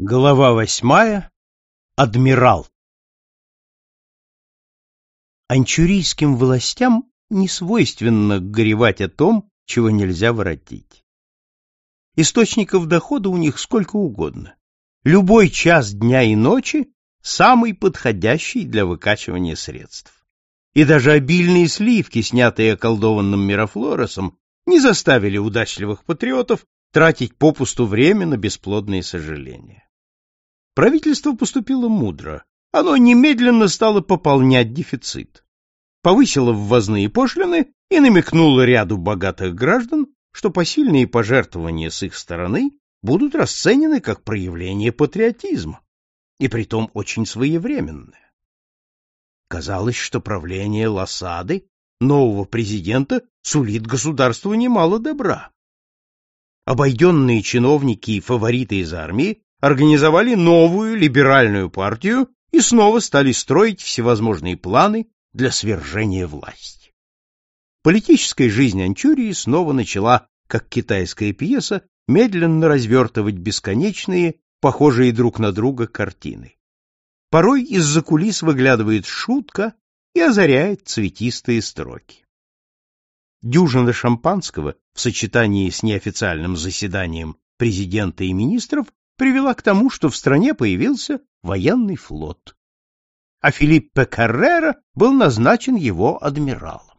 Глава восьмая. Адмирал. Анчурийским властям не свойственно горевать о том, чего нельзя воротить. Источников дохода у них сколько угодно. Любой час дня и ночи самый подходящий для выкачивания средств. И даже обильные сливки, снятые околдованным Мерафлоросом, не заставили удачливых патриотов тратить попусту время на бесплодные сожаления. Правительство поступило мудро. Оно немедленно стало пополнять дефицит. Повысило ввозные пошлины и намекнуло ряду богатых граждан, что посильные пожертвования с их стороны будут расценены как проявление патриотизма, и притом очень своевременное. Казалось, что правление Лосады, нового президента, сулит государству немало добра. Обойденные чиновники и фавориты из армии организовали новую либеральную партию и снова стали строить всевозможные планы для свержения власти. Политическая жизнь Анчурии снова начала, как китайская пьеса, медленно развертывать бесконечные, похожие друг на друга картины. Порой из-за кулис выглядывает шутка и озаряет цветистые строки. Дюжина шампанского в сочетании с неофициальным заседанием президента и министров привела к тому, что в стране появился военный флот. А Филиппе Каррера был назначен его адмиралом.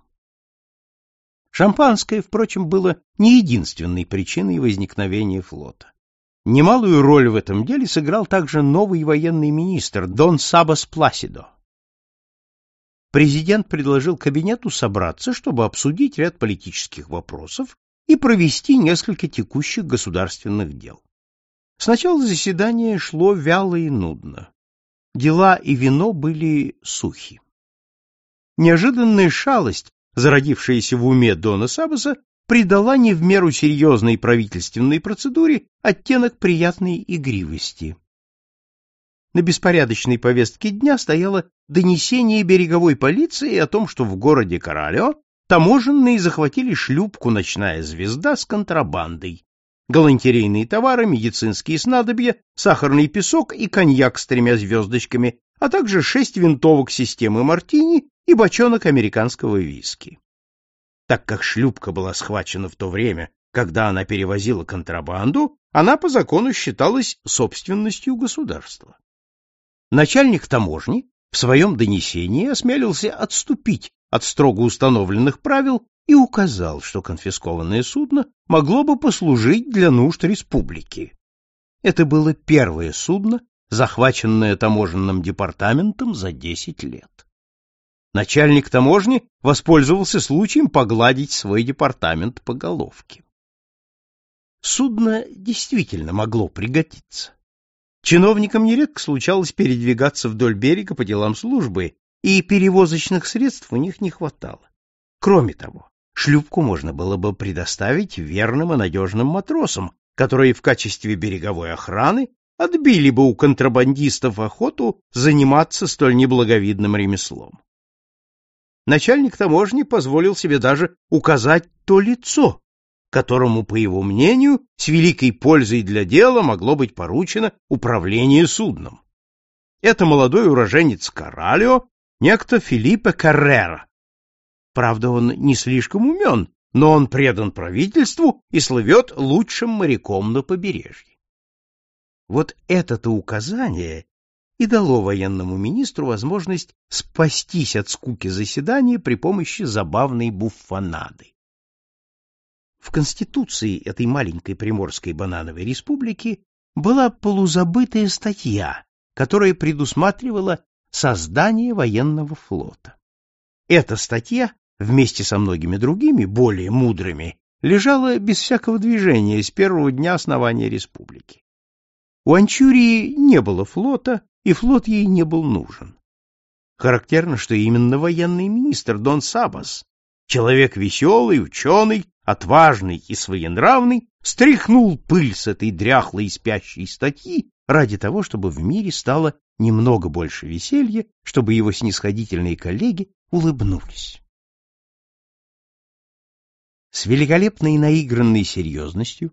Шампанское, впрочем, было не единственной причиной возникновения флота. Немалую роль в этом деле сыграл также новый военный министр Дон Сабас Пласидо. Президент предложил кабинету собраться, чтобы обсудить ряд политических вопросов и провести несколько текущих государственных дел. Сначала заседание шло вяло и нудно. Дела и вино были сухи. Неожиданная шалость, зародившаяся в уме Дона Сабаса, придала не в меру серьезной правительственной процедуре оттенок приятной игривости. На беспорядочной повестке дня стояло донесение береговой полиции о том, что в городе Королё таможенные захватили шлюпку «Ночная звезда» с контрабандой, галантерейные товары, медицинские снадобья, сахарный песок и коньяк с тремя звездочками, а также шесть винтовок системы Мартини и бочонок американского виски. Так как шлюпка была схвачена в то время, когда она перевозила контрабанду, она по закону считалась собственностью государства. Начальник таможни в своем донесении осмелился отступить от строго установленных правил и указал, что конфискованное судно могло бы послужить для нужд республики. Это было первое судно, захваченное таможенным департаментом за 10 лет. Начальник таможни воспользовался случаем погладить свой департамент по головке. Судно действительно могло пригодиться. Чиновникам нередко случалось передвигаться вдоль берега по делам службы, и перевозочных средств у них не хватало. Кроме того, шлюпку можно было бы предоставить верным и надежным матросам, которые в качестве береговой охраны отбили бы у контрабандистов охоту заниматься столь неблаговидным ремеслом. Начальник таможни позволил себе даже указать то лицо, которому, по его мнению, с великой пользой для дела могло быть поручено управление судном. Это молодой уроженец Каралио, некто Филиппе Каррера, Правда, он не слишком умен, но он предан правительству и слывет лучшим моряком на побережье. Вот это-то указание и дало военному министру возможность спастись от скуки заседания при помощи забавной буффонады. В Конституции этой маленькой Приморской банановой республики была полузабытая статья, которая предусматривала создание военного флота. Эта статья вместе со многими другими, более мудрыми, лежала без всякого движения с первого дня основания республики. У Анчурии не было флота, и флот ей не был нужен. Характерно, что именно военный министр Дон Сабас, человек веселый, ученый, отважный и своенравный, стряхнул пыль с этой дряхлой и спящей статьи ради того, чтобы в мире стало немного больше веселья, чтобы его снисходительные коллеги улыбнулись. С великолепной наигранной серьезностью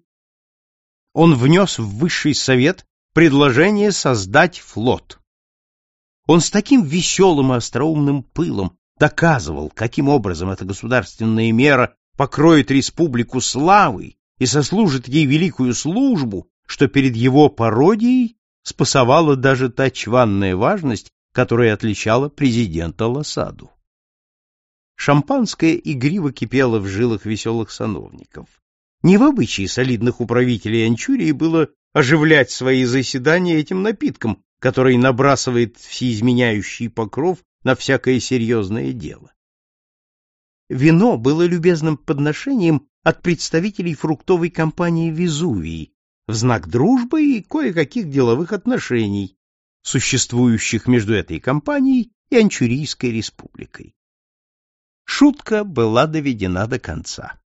он внес в высший совет предложение создать флот. Он с таким веселым и остроумным пылом доказывал, каким образом эта государственная мера покроет республику славой и сослужит ей великую службу, что перед его пародией спасовала даже та чванная важность, которая отличала президента Лосаду. Шампанское игриво кипело в жилах веселых сановников. Не в обычае солидных управителей Анчурии было оживлять свои заседания этим напитком, который набрасывает всеизменяющий покров на всякое серьезное дело. Вино было любезным подношением от представителей фруктовой компании «Везувий» в знак дружбы и кое-каких деловых отношений, существующих между этой компанией и Анчурийской республикой. Шутка была доведена до конца.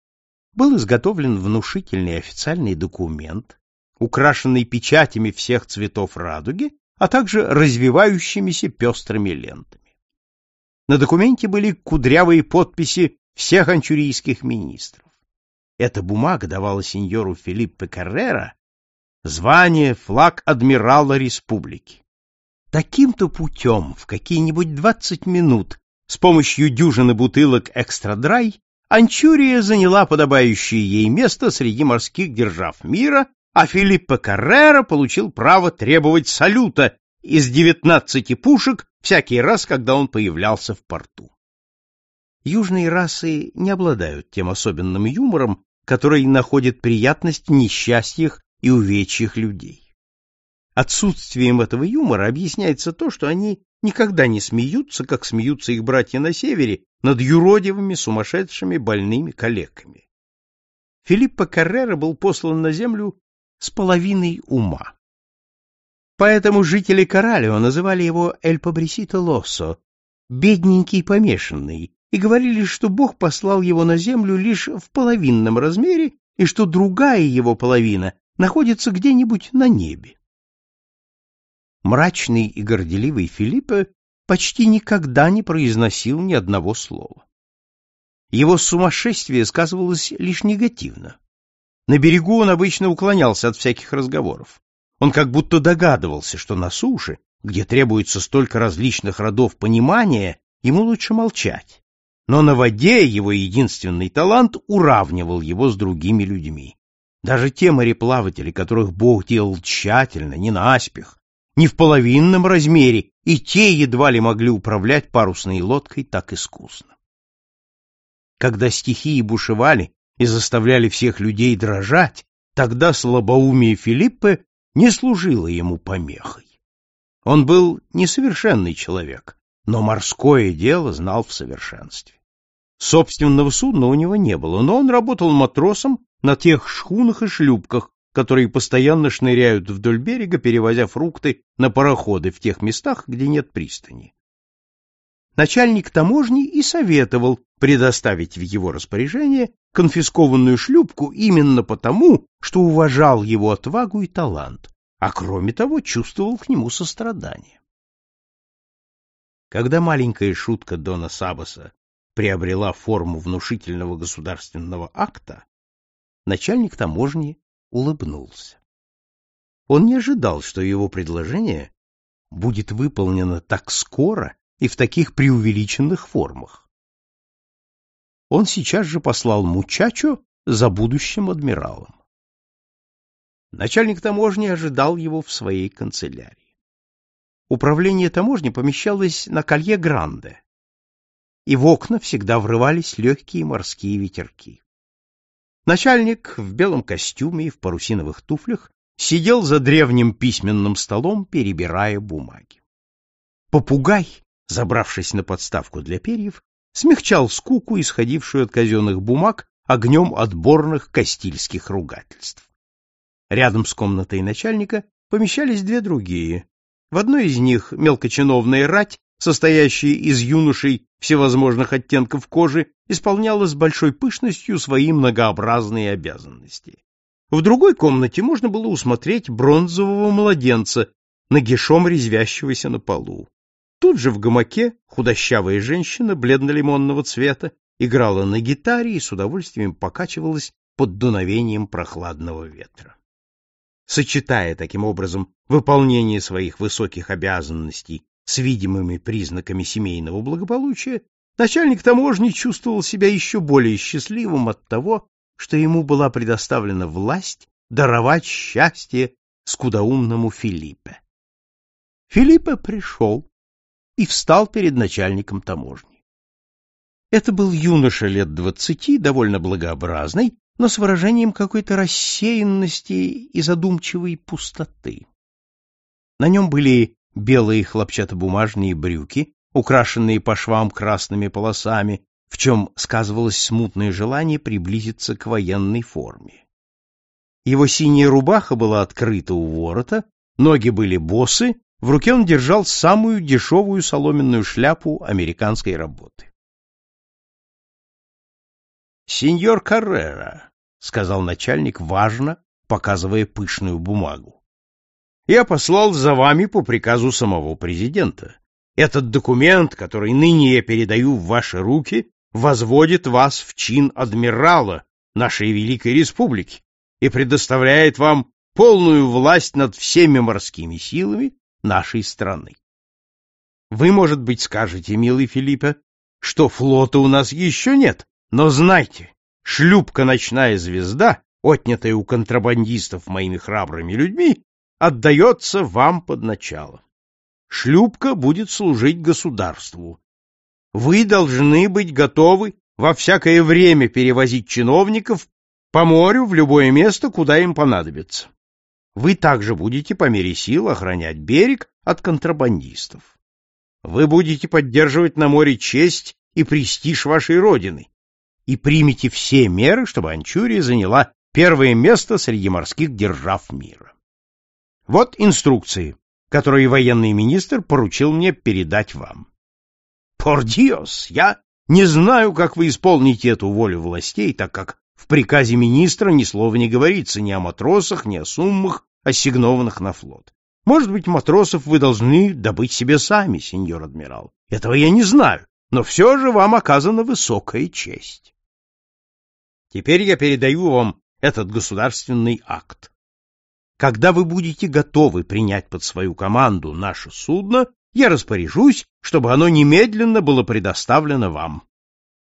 Был изготовлен внушительный официальный документ, украшенный печатями всех цветов радуги, а также развивающимися пестрыми лентами. На документе были кудрявые подписи всех анчурийских министров. Эта бумага давала сеньору Филиппе Каррера звание флаг адмирала республики. Таким-то путем в какие-нибудь двадцать минут с помощью дюжины бутылок экстра-драй Анчурия заняла подобающее ей место среди морских держав мира, а Филиппо Каррера получил право требовать салюта из девятнадцати пушек всякий раз, когда он появлялся в порту. Южные расы не обладают тем особенным юмором, который находит приятность в несчастьях и увечьях людей. Отсутствием этого юмора объясняется то, что они никогда не смеются, как смеются их братья на севере, над юродивыми, сумасшедшими, больными калеками. Филиппо Каррера был послан на землю с половиной ума. Поэтому жители Коралио называли его «Эль Побрисито Лоссо», «бедненький помешанный», и говорили, что Бог послал его на землю лишь в половинном размере и что другая его половина находится где-нибудь на небе. Мрачный и горделивый Филиппе почти никогда не произносил ни одного слова. Его сумасшествие сказывалось лишь негативно. На берегу он обычно уклонялся от всяких разговоров. Он как будто догадывался, что на суше, где требуется столько различных родов понимания, ему лучше молчать. Но на воде его единственный талант уравнивал его с другими людьми. Даже те мореплаватели, которых Бог делал тщательно, не наспех, не в половинном размере, и те едва ли могли управлять парусной лодкой так искусно. Когда стихии бушевали и заставляли всех людей дрожать, тогда слабоумие Филиппа не служило ему помехой. Он был несовершенный человек, но морское дело знал в совершенстве. Собственного судна у него не было, но он работал матросом на тех шхунах и шлюпках, которые постоянно шныряют вдоль берега, перевозя фрукты на пароходы в тех местах, где нет пристани. Начальник таможни и советовал предоставить в его распоряжение конфискованную шлюпку именно потому, что уважал его отвагу и талант, а кроме того чувствовал к нему сострадание. Когда маленькая шутка Дона Сабаса приобрела форму внушительного государственного акта, начальник таможни улыбнулся. Он не ожидал, что его предложение будет выполнено так скоро и в таких преувеличенных формах. Он сейчас же послал Мучачо за будущим адмиралом. Начальник таможни ожидал его в своей канцелярии. Управление таможни помещалось на колье Гранде, и в окна всегда врывались легкие морские ветерки. Начальник в белом костюме и в парусиновых туфлях сидел за древним письменным столом, перебирая бумаги. Попугай, забравшись на подставку для перьев, смягчал скуку, исходившую от казенных бумаг, огнем отборных кастильских ругательств. Рядом с комнатой начальника помещались две другие. В одной из них мелкочиновная рать состоящая из юношей всевозможных оттенков кожи, исполняла с большой пышностью свои многообразные обязанности. В другой комнате можно было усмотреть бронзового младенца, нагишом резвящегося на полу. Тут же в гамаке худощавая женщина бледно-лимонного цвета играла на гитаре и с удовольствием покачивалась под дуновением прохладного ветра. сочетая таким образом выполнение своих высоких обязанностей с видимыми признаками семейного благополучия, начальник таможни чувствовал себя еще более счастливым от того, что ему была предоставлена власть даровать счастье скудоумному Филиппе. Филиппе пришел и встал перед начальником таможни. Это был юноша лет двадцати, довольно благообразный, но с выражением какой-то рассеянности и задумчивой пустоты. На нем были белые хлопчатобумажные брюки, украшенные по швам красными полосами, в чем сказывалось смутное желание приблизиться к военной форме. Его синяя рубаха была открыта у ворота, ноги были босы, в руке он держал самую дешевую соломенную шляпу американской работы. «Сеньор Каррера», — сказал начальник важно, показывая пышную бумагу, — «я послал за вами по приказу самого президента. Этот документ, который ныне я передаю в ваши руки, возводит вас в чин адмирала нашей Великой Республики и предоставляет вам полную власть над всеми морскими силами нашей страны. Вы, может быть, скажете, милый Филиппе, что флота у нас еще нет, но знайте, шлюпка «Ночная звезда», отнятая у контрабандистов моими храбрыми людьми, отдается вам под начало. Шлюпка будет служить государству, вы должны быть готовы во всякое время перевозить чиновников по морю в любое место, куда им понадобится. Вы также будете по мере сил охранять берег от контрабандистов. Вы будете поддерживать на море честь и престиж вашей родины и примите все меры, чтобы Анчурия заняла первое место среди морских держав мира. Вот инструкции, которые военный министр поручил мне передать вам. Пор диос, я не знаю, как вы исполните эту волю властей, так как в приказе министра ни слова не говорится ни о матросах, ни о суммах, ассигнованных на флот. Может быть, матросов вы должны добыть себе сами, сеньор адмирал. Этого я не знаю, но все же вам оказана высокая честь. Теперь я передаю вам этот государственный акт. Когда вы будете готовы принять под свою команду наше судно, я распоряжусь, чтобы оно немедленно было предоставлено вам.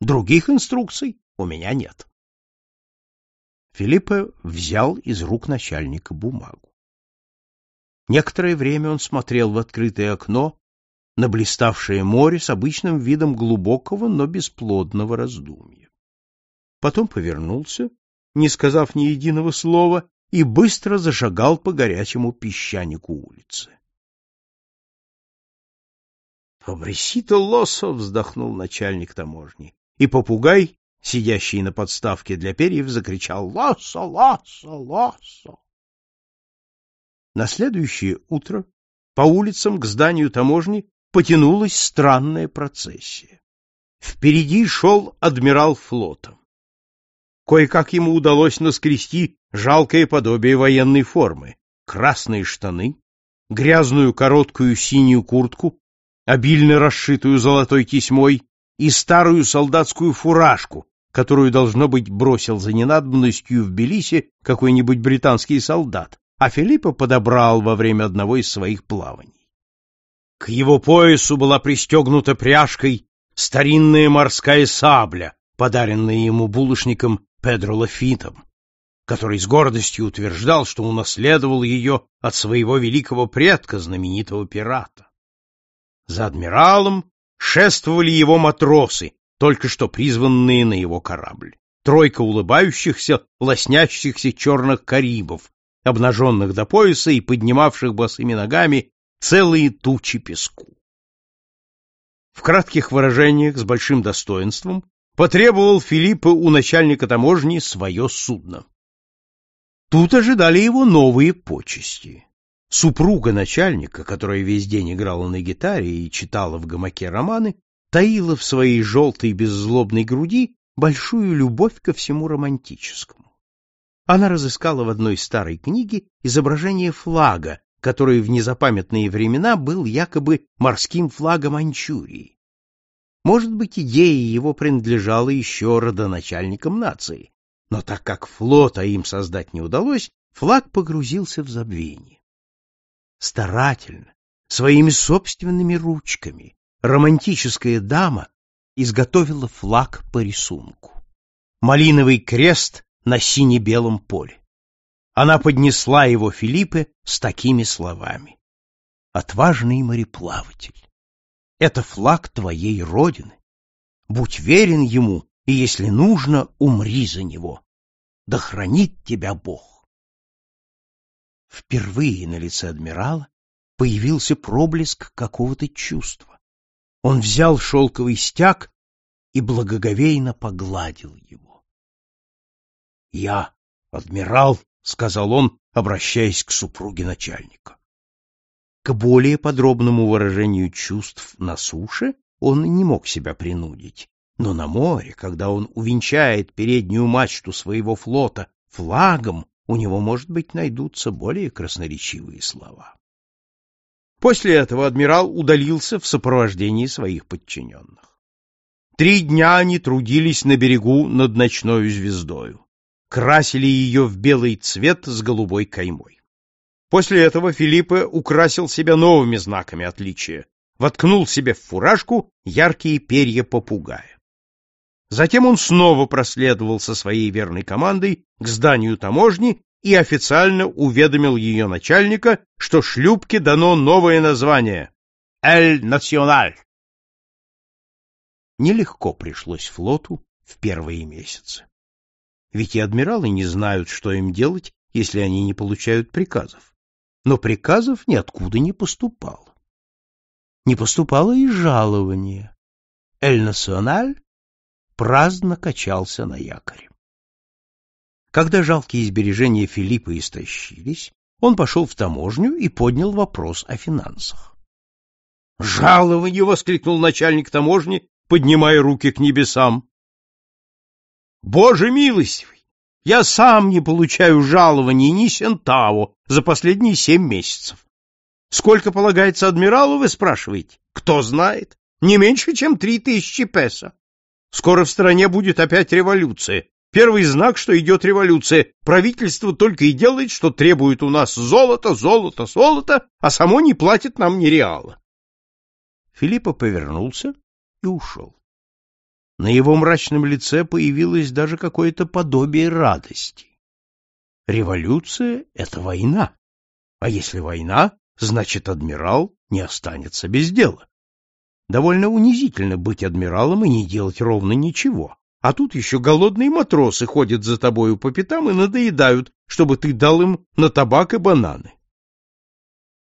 Других инструкций у меня нет. Филиппе взял из рук начальника бумагу. Некоторое время он смотрел в открытое окно на блиставшее море с обычным видом глубокого, но бесплодного раздумья. Потом повернулся, не сказав ни единого слова, и быстро зашагал по горячему песчанику улицы. Фабрисито Лосо вздохнул начальник таможни, и попугай, сидящий на подставке для перьев, закричал «Лосо! Лосо! Лосо!». На следующее утро по улицам к зданию таможни потянулась странная процессия. Впереди шел адмирал флота. Кое-как ему удалось наскрести жалкое подобие военной формы, красные штаны, грязную короткую синюю куртку обильно расшитую золотой тесьмой, и старую солдатскую фуражку, которую, должно быть, бросил за ненадобностью в Белисе какой-нибудь британский солдат, а Филиппа подобрал во время одного из своих плаваний. К его поясу была пристегнута пряжкой старинная морская сабля, подаренная ему булочником Педро Лафитом, который с гордостью утверждал, что унаследовал ее от своего великого предка, знаменитого пирата. За адмиралом шествовали его матросы, только что призванные на его корабль. Тройка улыбающихся, лоснящихся черных карибов, обнаженных до пояса и поднимавших босыми ногами целые тучи песку. В кратких выражениях с большим достоинством потребовал Филиппа у начальника таможни свое судно. Тут ожидали его новые почести. Супруга начальника, которая весь день играла на гитаре и читала в гамаке романы, таила в своей желтой беззлобной груди большую любовь ко всему романтическому. Она разыскала в одной старой книге изображение флага, который в незапамятные времена был якобы морским флагом Маньчжурии. Может быть, идея его принадлежала еще родоначальникам нации, но так как флота им создать не удалось, флаг погрузился в забвение. Старательно, своими собственными ручками, романтическая дама изготовила флаг по рисунку. Малиновый крест на сине-белом поле. Она поднесла его Филиппе с такими словами. «Отважный мореплаватель, это флаг твоей родины. Будь верен ему, и, если нужно, умри за него. Да хранит тебя Бог». Впервые на лице адмирала появился проблеск какого-то чувства. Он взял шелковый стяг и благоговейно погладил его. — Я адмирал, — сказал он, обращаясь к супруге начальника. К более подробному выражению чувств на суше он не мог себя принудить, но на море, когда он увенчает переднюю мачту своего флота флагом, у него, может быть, найдутся более красноречивые слова. После этого адмирал удалился в сопровождении своих подчиненных. Три дня они трудились на берегу над ночной звездою красили ее в белый цвет с голубой каймой. После этого Филиппе украсил себя новыми знаками отличия, воткнул себе в фуражку яркие перья попугая. Затем он снова проследовал со своей верной командой к зданию таможни и официально уведомил ее начальника, что шлюпке дано новое название — «Эль Националь». Нелегко пришлось флоту в первые месяцы. Ведь и адмиралы не знают, что им делать, если они не получают приказов. Но приказов ниоткуда не поступало. Не поступало и жалование. Эль-Националь праздно качался на якоре. Когда жалкие сбережения Филиппа истощились, он пошел в таможню и поднял вопрос о финансах. «Жалование!» — воскликнул начальник таможни, поднимая руки к небесам. Боже милостивый! Я сам не получаю жалований ни сентаво за последние семь месяцев. Сколько полагается адмиралу, вы спрашиваете? Кто знает? Не меньше, чем три тысячи песо. Скоро в стране будет опять революция. Первый знак, что идет революция. Правительство только и делает, что требует у нас золото, золото, золото, а само не платит нам ни реала. Филиппа повернулся и ушел. На его мрачном лице появилось даже какое-то подобие радости. Революция — это война. А если война, значит, адмирал не останется без дела. Довольно унизительно быть адмиралом и не делать ровно ничего. А тут еще голодные матросы ходят за тобою по пятам и надоедают, чтобы ты дал им на табак и бананы.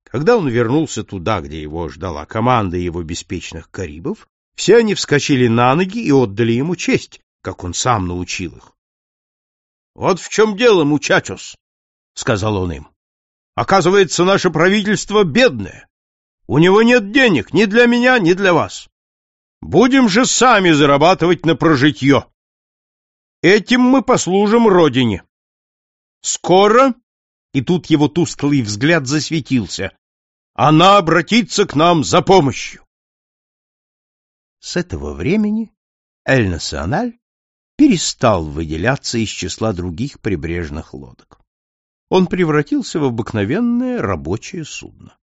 Когда он вернулся туда, где его ждала команда его беспечных карибов, все они вскочили на ноги и отдали ему честь, как он сам научил их. — Вот в чем дело, мучачос, — сказал он им. — Оказывается, наше правительство бедное. У него нет денег ни для меня, ни для вас. Будем же сами зарабатывать на прожитье. Этим мы послужим родине. Скоро, и тут его тусклый взгляд засветился, она обратится к нам за помощью. С этого времени Эль-Националь перестал выделяться из числа других прибрежных лодок. Он превратился в обыкновенное рабочее судно.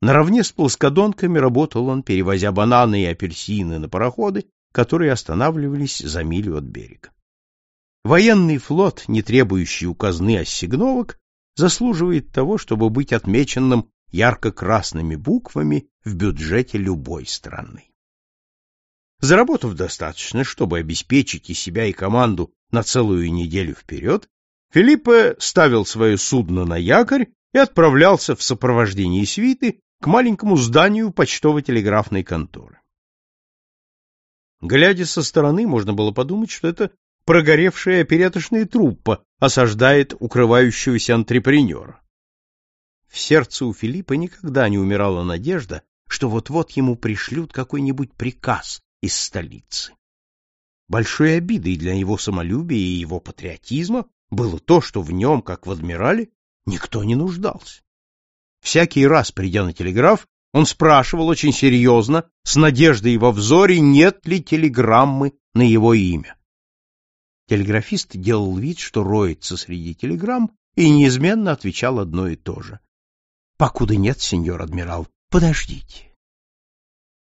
Наравне с плоскодонками работал он, перевозя бананы и апельсины на пароходы, которые останавливались за милю от берега. Военный флот, не требующий у казны ассигновок, заслуживает того, чтобы быть отмеченным ярко-красными буквами в бюджете любой страны. Заработав достаточно, чтобы обеспечить и себя, и команду на целую неделю вперед, Филиппе ставил свое судно на якорь и отправлялся в сопровождении свиты к маленькому зданию почтово-телеграфной конторы. Глядя со стороны, можно было подумать, что это прогоревшая опереточная труппа осаждает укрывающегося антрепренера. В сердце у Филиппа никогда не умирала надежда, что вот-вот ему пришлют какой-нибудь приказ, из столицы. Большой обидой для его самолюбия и его патриотизма было то, что в нем, как в адмирале, никто не нуждался. Всякий раз, придя на телеграф, он спрашивал очень серьезно, с надеждой во взоре, нет ли телеграммы на его имя. Телеграфист делал вид, что роется среди телеграмм, и неизменно отвечал одно и то же. «Покуда нет, сеньор адмирал, подождите».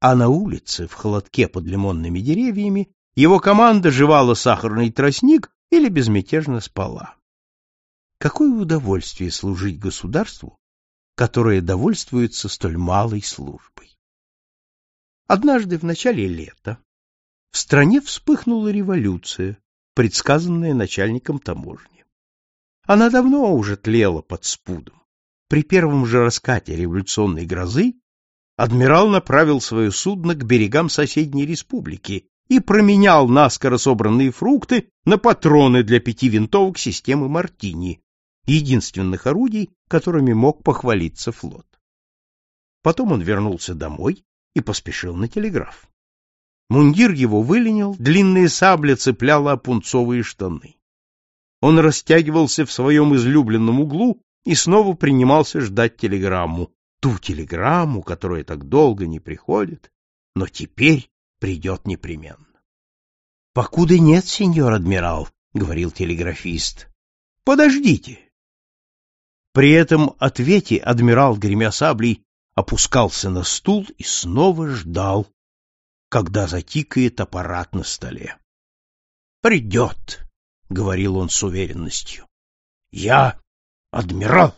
А на улице, в холодке под лимонными деревьями, его команда жевала сахарный тростник или безмятежно спала. Какое удовольствие служить государству, которое довольствуется столь малой службой. Однажды в начале лета в стране вспыхнула революция, предсказанная начальником таможни. Она давно уже тлела под спудом. При первом же раскате революционной грозы адмирал направил свое судно к берегам соседней республики и променял наскоро собранные фрукты на патроны для пяти винтовок системы Мартини, единственных орудий, которыми мог похвалиться флот. Потом он вернулся домой и поспешил на телеграф. Мундир его выленил, длинная сабля цепляла пунцовые штаны. Он растягивался в своем излюбленном углу и снова принимался ждать телеграмму, ту телеграмму, которая так долго не приходит, но теперь придет непременно. — Покуда нет, сеньор адмирал, — говорил телеграфист. — Подождите. При этом ответе адмирал, гремя саблей, опускался на стул и снова ждал, когда затикает аппарат на столе. «Придет», — говорил он с уверенностью. «Я адмирал».